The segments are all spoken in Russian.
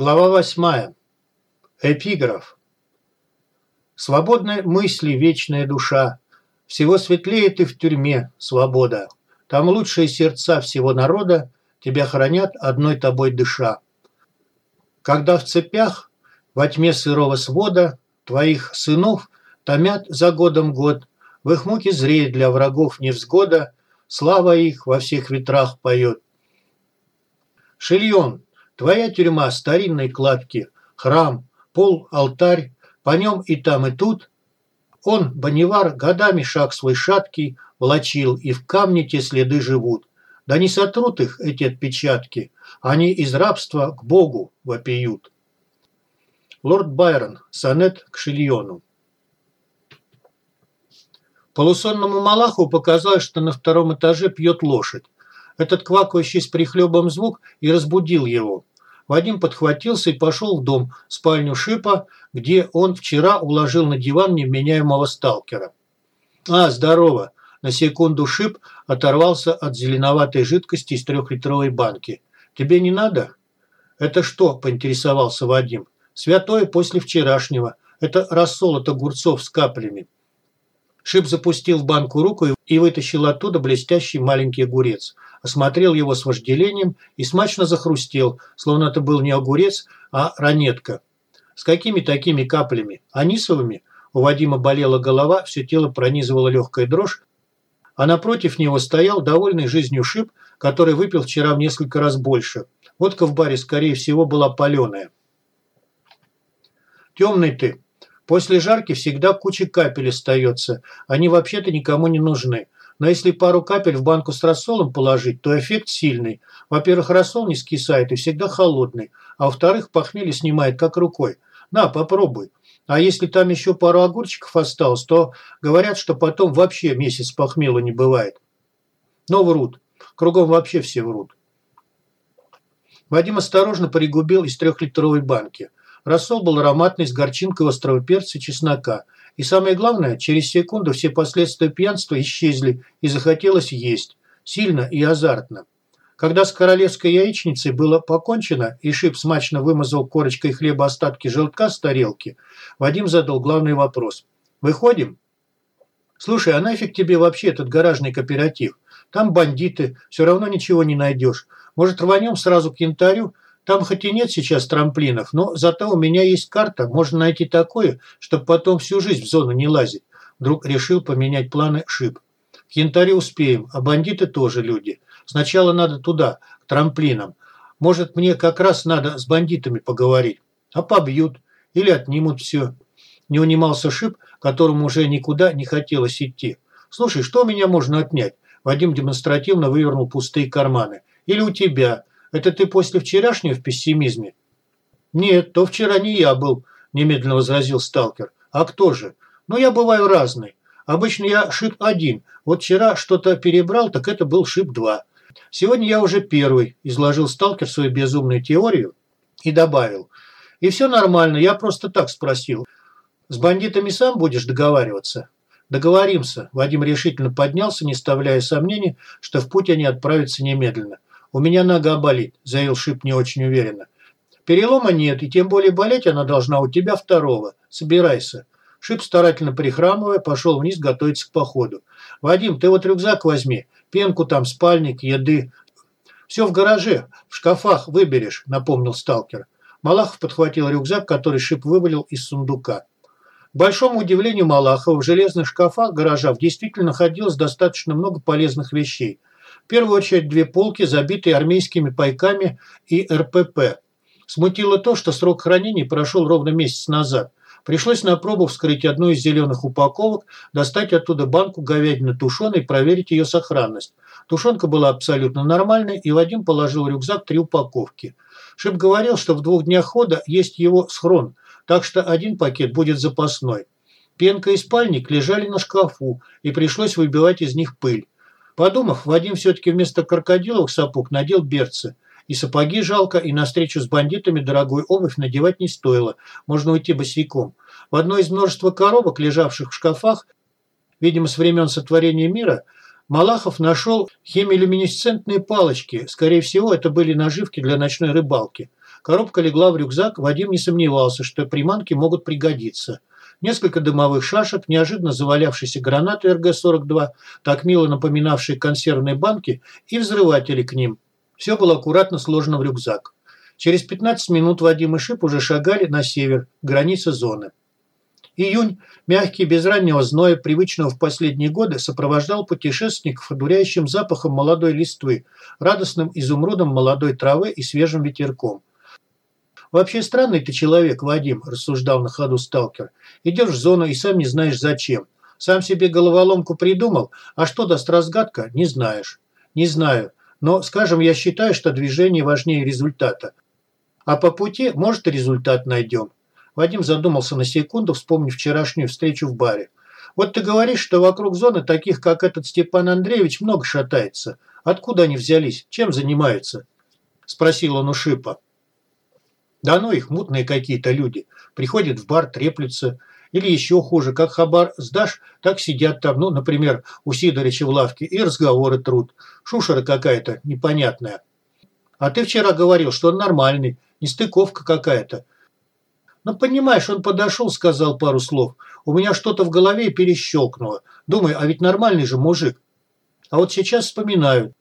Глава восьмая. Эпиграф. Свободной мысли вечная душа. Всего светлее ты в тюрьме, свобода. Там лучшие сердца всего народа тебя хранят одной тобой дыша. Когда в цепях, во тьме сырого свода, твоих сынов томят за годом год, в их муке зреет для врагов невзгода, слава их во всех ветрах поет. Шильон, Твоя тюрьма старинной кладки, храм, пол, алтарь, по нем и там, и тут. Он, Банивар, годами шаг свой шаткий влачил, и в камне те следы живут. Да не сотрут их эти отпечатки, они из рабства к Богу вопиют. Лорд Байрон, сонет к Шильону. Полусонному Малаху показалось, что на втором этаже пьет лошадь. Этот квакающий с прихлебом звук и разбудил его. Вадим подхватился и пошел в дом, в спальню Шипа, где он вчера уложил на диван невменяемого сталкера. «А, здорово!» На секунду Шип оторвался от зеленоватой жидкости из трехлитровой банки. «Тебе не надо?» «Это что?» – поинтересовался Вадим. «Святое после вчерашнего. Это рассол от огурцов с каплями». Шип запустил в банку руку и вытащил оттуда блестящий маленький огурец – осмотрел его с вожделением и смачно захрустел, словно это был не огурец, а ранетка. С какими такими каплями? Анисовыми? У Вадима болела голова, все тело пронизывала легкая дрожь, а напротив него стоял довольный жизнью шип, который выпил вчера в несколько раз больше. Водка в баре, скорее всего, была паленая. «Темный ты. После жарки всегда куча капель остается. Они вообще-то никому не нужны. Но если пару капель в банку с рассолом положить, то эффект сильный. Во-первых, рассол не скисает и всегда холодный. А во-вторых, похмелье снимает как рукой. На, попробуй. А если там еще пару огурчиков осталось, то говорят, что потом вообще месяц похмела не бывает. Но врут. Кругом вообще все врут. Вадим осторожно пригубил из трехлитровой банки. Рассол был ароматный, с горчинкой острого перца и чеснока – и самое главное, через секунду все последствия пьянства исчезли и захотелось есть. Сильно и азартно. Когда с королевской яичницей было покончено, и Шип смачно вымазал корочкой хлеба остатки желтка с тарелки, Вадим задал главный вопрос. «Выходим?» «Слушай, а нафиг тебе вообще этот гаражный кооператив? Там бандиты, все равно ничего не найдешь. Может, рванем сразу к янтарю? Там хоть и нет сейчас трамплинов, но зато у меня есть карта, можно найти такое, чтобы потом всю жизнь в зону не лазить. Вдруг решил поменять планы Шип. К янтаре успеем, а бандиты тоже люди. Сначала надо туда, к трамплинам. Может, мне как раз надо с бандитами поговорить. А побьют или отнимут все. Не унимался Шип, которому уже никуда не хотелось идти. «Слушай, что у меня можно отнять?» Вадим демонстративно вывернул пустые карманы. «Или у тебя. Это ты после вчерашнего в пессимизме?» «Нет, то вчера не я был», – немедленно возразил сталкер. «А кто же? Ну, я бываю разный. Обычно я шип один. Вот вчера что-то перебрал, так это был шип два. Сегодня я уже первый», – изложил сталкер свою безумную теорию и добавил. «И все нормально, я просто так спросил. С бандитами сам будешь договариваться?» «Договоримся». Вадим решительно поднялся, не оставляя сомнений, что в путь они отправятся немедленно. «У меня нога болит», – заявил Шип не очень уверенно. «Перелома нет, и тем более болеть она должна у тебя второго. Собирайся». Шип, старательно прихрамывая, пошел вниз готовиться к походу. «Вадим, ты вот рюкзак возьми, пенку там, спальник, еды. Все в гараже, в шкафах выберешь», – напомнил сталкер. Малахов подхватил рюкзак, который Шип вывалил из сундука. К большому удивлению Малахова в железных шкафах гаража действительно находилось достаточно много полезных вещей – в первую очередь две полки, забитые армейскими пайками и РПП. Смутило то, что срок хранения прошел ровно месяц назад. Пришлось на пробу вскрыть одну из зеленых упаковок, достать оттуда банку говядины тушеной и проверить ее сохранность. Тушенка была абсолютно нормальной, и Вадим положил в рюкзак три упаковки. Шип говорил, что в двух днях хода есть его схрон, так что один пакет будет запасной. Пенка и спальник лежали на шкафу, и пришлось выбивать из них пыль. Подумав, Вадим все-таки вместо крокодиловых сапог надел берцы. И сапоги жалко, и на встречу с бандитами дорогую обувь надевать не стоило. Можно уйти босиком. В одной из множества коробок, лежавших в шкафах, видимо, с времен сотворения мира, Малахов нашел хемилюминесцентные палочки. Скорее всего, это были наживки для ночной рыбалки. Коробка легла в рюкзак, Вадим не сомневался, что приманки могут пригодиться. Несколько дымовых шашек, неожиданно завалявшиеся гранаты РГ-42, так мило напоминавшие консервные банки, и взрыватели к ним. Все было аккуратно сложено в рюкзак. Через 15 минут Вадим и Шип уже шагали на север, граница зоны. Июнь, мягкий, без раннего зноя, привычного в последние годы, сопровождал путешественников одуряющим запахом молодой листвы, радостным изумрудом молодой травы и свежим ветерком. «Вообще странный ты человек, Вадим», – рассуждал на ходу сталкер. «Идешь в зону и сам не знаешь зачем. Сам себе головоломку придумал, а что даст разгадка, не знаешь». «Не знаю. Но, скажем, я считаю, что движение важнее результата. А по пути, может, и результат найдем. Вадим задумался на секунду, вспомнив вчерашнюю встречу в баре. «Вот ты говоришь, что вокруг зоны таких, как этот Степан Андреевич, много шатается. Откуда они взялись? Чем занимаются?» Спросил он у Шипа. «Да ну их, мутные какие-то люди. Приходят в бар, треплются. Или еще хуже, как хабар сдашь, так сидят там, ну, например, у Сидорича в лавке, и разговоры труд. Шушера какая-то непонятная. А ты вчера говорил, что он нормальный, нестыковка какая-то. «Ну, понимаешь, он подошел, сказал пару слов. У меня что-то в голове перещелкнуло. Думаю, а ведь нормальный же мужик. А вот сейчас вспоминаю.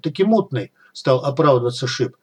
Таки мутный, стал оправдываться Шип.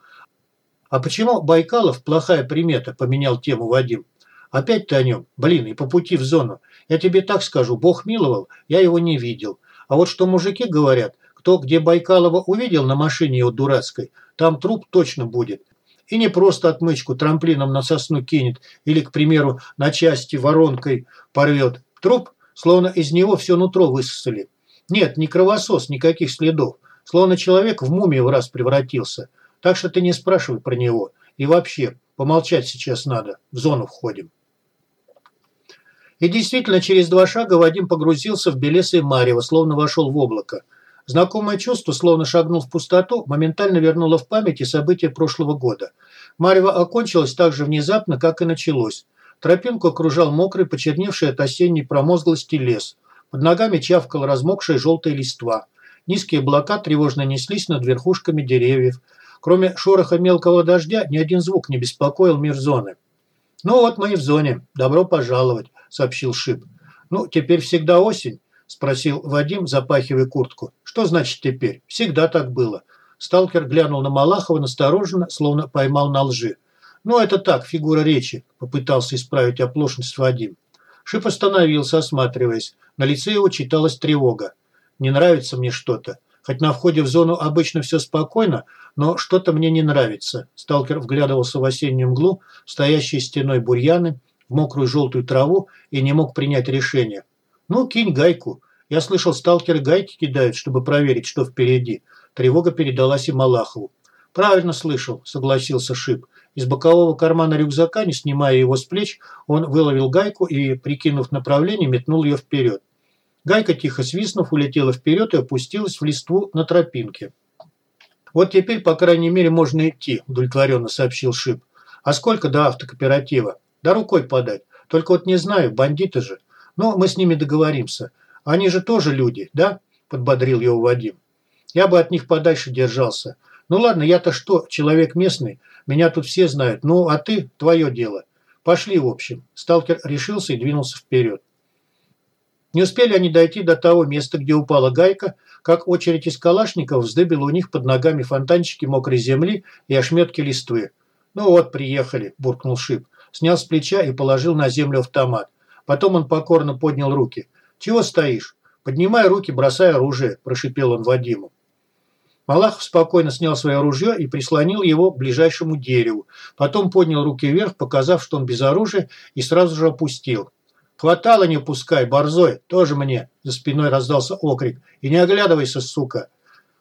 А почему Байкалов плохая примета, поменял тему Вадим. Опять ты о нем. Блин, и по пути в зону. Я тебе так скажу, Бог миловал, я его не видел. А вот что мужики говорят, кто где Байкалова увидел на машине его дурацкой, там труп точно будет. И не просто отмычку трамплином на сосну кинет или, к примеру, на части воронкой порвет. Труп, словно из него все нутро высосали. Нет, не кровосос, никаких следов. Словно человек в мумию в раз превратился. Так что ты не спрашивай про него. И вообще, помолчать сейчас надо. В зону входим. И действительно, через два шага Вадим погрузился в белесое марево, словно вошел в облако. Знакомое чувство, словно шагнул в пустоту, моментально вернуло в памяти события прошлого года. Марево окончилось так же внезапно, как и началось. Тропинку окружал мокрый, почерневший от осенней промозглости лес. Под ногами чавкала размокшая желтая листва. Низкие облака тревожно неслись над верхушками деревьев. Кроме шороха мелкого дождя, ни один звук не беспокоил мир зоны. «Ну вот мы и в зоне. Добро пожаловать», – сообщил Шип. «Ну, теперь всегда осень. – спросил Вадим, запахивая куртку. «Что значит теперь? Всегда так было». Сталкер глянул на Малахова настороженно, словно поймал на лжи. «Ну, это так, фигура речи», – попытался исправить оплошность Вадим. Шип остановился, осматриваясь. На лице его читалась тревога. «Не нравится мне что-то. Хоть на входе в зону обычно все спокойно, но что-то мне не нравится». Сталкер вглядывался в осеннюю мглу, стоящие стеной бурьяны, в мокрую желтую траву и не мог принять решение. «Ну, кинь гайку. Я слышал, сталкеры гайки кидают, чтобы проверить, что впереди». Тревога передалась и Малахову. «Правильно слышал», – согласился Шип. Из бокового кармана рюкзака, не снимая его с плеч, он выловил гайку и, прикинув направление, метнул ее вперед. Гайка, тихо свистнув, улетела вперед и опустилась в листву на тропинке. «Вот теперь, по крайней мере, можно идти», – удовлетворенно сообщил Шип. «А сколько до автокооператива?» «Да рукой подать. Только вот не знаю, бандиты же. Но мы с ними договоримся. Они же тоже люди, да?» – подбодрил его Вадим. «Я бы от них подальше держался. Ну ладно, я-то что, человек местный, меня тут все знают. Ну, а ты – твое дело. Пошли, в общем». Сталкер решился и двинулся вперед. Не успели они дойти до того места, где упала гайка, как очередь из калашников вздыбила у них под ногами фонтанчики мокрой земли и ошметки листвы. «Ну вот, приехали», – буркнул Шип. Снял с плеча и положил на землю автомат. Потом он покорно поднял руки. «Чего стоишь? Поднимай руки, бросай оружие», – прошипел он Вадиму. Малахов спокойно снял свое ружье и прислонил его к ближайшему дереву. Потом поднял руки вверх, показав, что он без оружия, и сразу же опустил. «Хватало не пускай, борзой, тоже мне!» За спиной раздался окрик. «И не оглядывайся, сука!»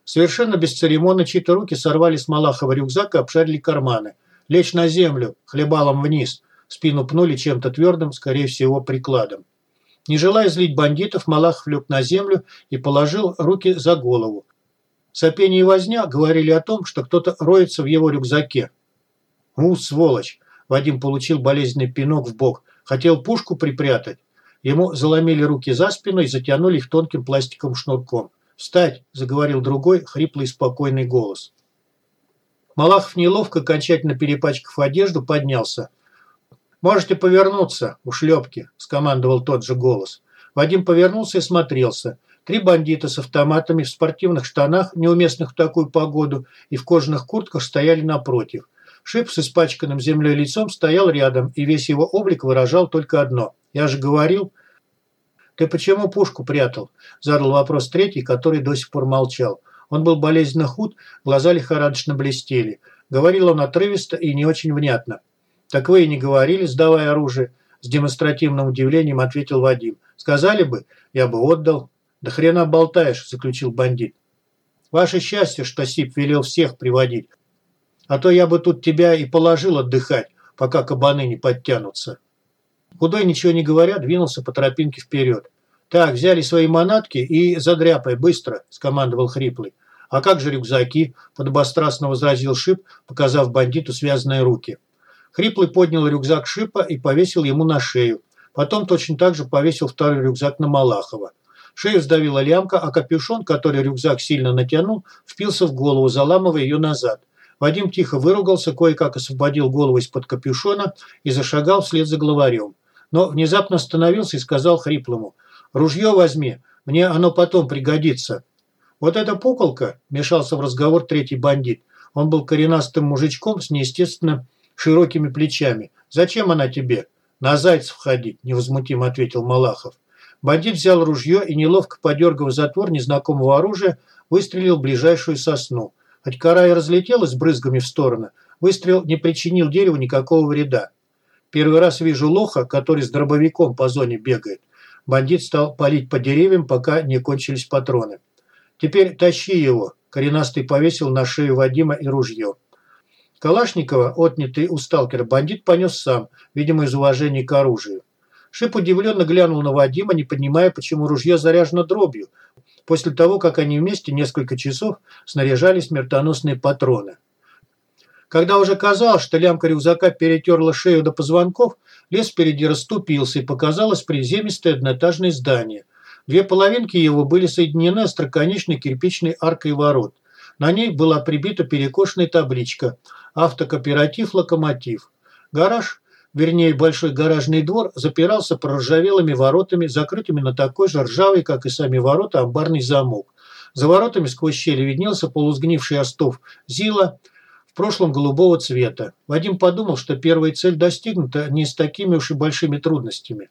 Совершенно бесцеремонно чьи-то руки сорвали с Малахова рюкзак и обшарили карманы. «Лечь на землю, хлебалом вниз!» Спину пнули чем-то твердым, скорее всего, прикладом. Не желая злить бандитов, Малахов лег на землю и положил руки за голову. Сопение и возня говорили о том, что кто-то роется в его рюкзаке. «У, сволочь!» Вадим получил болезненный пинок в бок. Хотел пушку припрятать. Ему заломили руки за спину и затянули их тонким пластиковым шнурком. «Встать!» – заговорил другой, хриплый спокойный голос. Малахов неловко, окончательно перепачкав одежду, поднялся. «Можете повернуться, ушлепки», – скомандовал тот же голос. Вадим повернулся и смотрелся. Три бандита с автоматами в спортивных штанах, неуместных в такую погоду, и в кожаных куртках стояли напротив. Шип с испачканным землей лицом стоял рядом, и весь его облик выражал только одно. «Я же говорил...» «Ты почему пушку прятал?» – задал вопрос третий, который до сих пор молчал. Он был болезненно худ, глаза лихорадочно блестели. Говорил он отрывисто и не очень внятно. «Так вы и не говорили, сдавая оружие», – с демонстративным удивлением ответил Вадим. «Сказали бы, я бы отдал». «Да хрена болтаешь», – заключил бандит. «Ваше счастье, что Сип велел всех приводить. А то я бы тут тебя и положил отдыхать, пока кабаны не подтянутся». Худой, ничего не говоря, двинулся по тропинке вперед. «Так, взяли свои манатки и задряпай, быстро!» – скомандовал Хриплый. «А как же рюкзаки?» – подобострастно возразил Шип, показав бандиту связанные руки. Хриплый поднял рюкзак Шипа и повесил ему на шею. Потом точно так же повесил второй рюкзак на Малахова. Шею сдавила лямка, а капюшон, который рюкзак сильно натянул, впился в голову, заламывая ее назад. Вадим тихо выругался, кое-как освободил голову из-под капюшона и зашагал вслед за главарем но внезапно остановился и сказал хриплому «Ружье возьми, мне оно потом пригодится». «Вот эта пуколка», – мешался в разговор третий бандит. Он был коренастым мужичком с неестественно широкими плечами. «Зачем она тебе?» «На зайцев ходить», – невозмутимо ответил Малахов. Бандит взял ружье и, неловко подергав затвор незнакомого оружия, выстрелил в ближайшую сосну. Хоть разлетелась брызгами в стороны, выстрел не причинил дереву никакого вреда. Первый раз вижу лоха, который с дробовиком по зоне бегает. Бандит стал палить по деревьям, пока не кончились патроны. Теперь тащи его. Коренастый повесил на шею Вадима и ружье. Калашникова, отнятый у сталкера, бандит понес сам, видимо, из уважения к оружию. Шип удивленно глянул на Вадима, не понимая, почему ружье заряжено дробью, после того, как они вместе несколько часов снаряжали смертоносные патроны. Когда уже казалось, что лямка рюкзака перетерла шею до позвонков, лес впереди расступился и показалось приземистое одноэтажное здание. Две половинки его были соединены остроконечной кирпичной аркой ворот. На ней была прибита перекошенная табличка «Автокооператив Локомотив». Гараж, вернее большой гаражный двор, запирался проржавелыми воротами, закрытыми на такой же ржавый, как и сами ворота, амбарный замок. За воротами сквозь щели виднелся полузгнивший остов Зила – в прошлом голубого цвета. Вадим подумал, что первая цель достигнута не с такими уж и большими трудностями.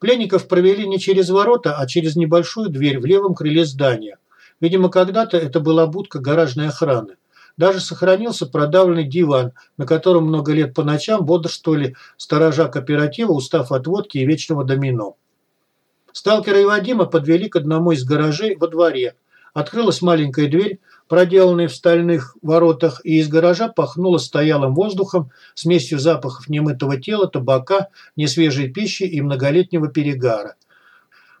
Пленников провели не через ворота, а через небольшую дверь в левом крыле здания. Видимо, когда-то это была будка гаражной охраны. Даже сохранился продавленный диван, на котором много лет по ночам бодрствовали сторожа кооператива, устав от водки и вечного домино. Сталкера и Вадима подвели к одному из гаражей во дворе. Открылась маленькая дверь, проделанной в стальных воротах, и из гаража пахнуло стоялым воздухом, смесью запахов немытого тела, табака, несвежей пищи и многолетнего перегара.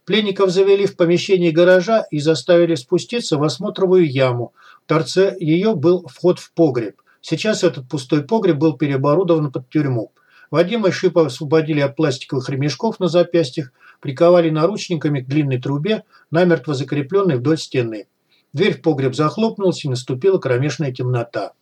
Пленников завели в помещение гаража и заставили спуститься в осмотровую яму. В торце ее был вход в погреб. Сейчас этот пустой погреб был переоборудован под тюрьму. Вадима и Шипа освободили от пластиковых ремешков на запястьях, приковали наручниками к длинной трубе, намертво закрепленной вдоль стены. Дверь в погреб захлопнулась, и наступила кромешная темнота.